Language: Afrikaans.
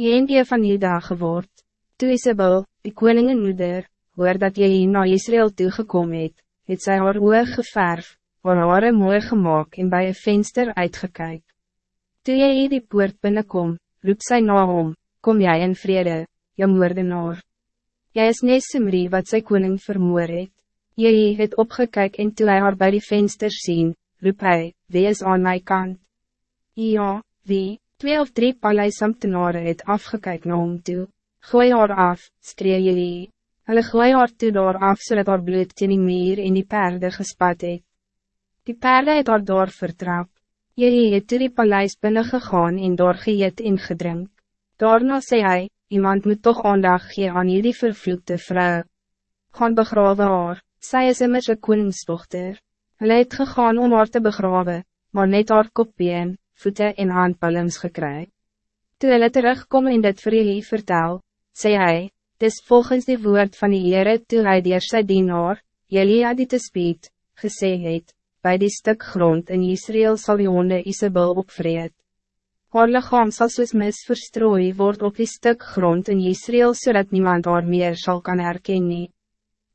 Jy en die van Juda geword. Toe Isabel, die koningin moeder, hoor dat jy hier na Israël toegekom het, het sy haar oog geverf, haar haare mooi gemaakt en bij een venster uitgekyk. Toe jy hier die poort binnenkom, roep sy na hom, kom jij in vrede, jou moordenaar. Jy is net Simri wat sy koning vermoor het. Jy het opgekyk en toe hy haar bij die venster sien, roep hy, wie is aan my kant? Ja, wie? Twee of drie paleisambtenaren het afgekyk na hom toe. Gooi haar af, skree jullie. Hulle gooi haar toe daar af, zodat so haar bloed teen die meer en die perde gespat het. Die perde het haar daar vertrap. Jullie het toe die paleis binnen gegaan en daar geëet en gedrink. Daarna sê hy, iemand moet toch aandag gee aan hierdie vervloekte vrouw. Gaan begrawe haar, sy is immers een koningsdochter. Hulle het gegaan om haar te begraven, maar net haar kopbeen, voete en handpalms gekry. Toe hulle terugkom en dit vir jullie vertel, sê hy, dis volgens die woord van die Heere toe hy dier sy dienaar, Jelia die te speed, gesê het, by die stuk grond in Israël sal die honde Isabel opvreed. Haar lichaam sal soos mis verstrooi word op die stuk grond in Israël zodat niemand haar meer zal kan herkennen.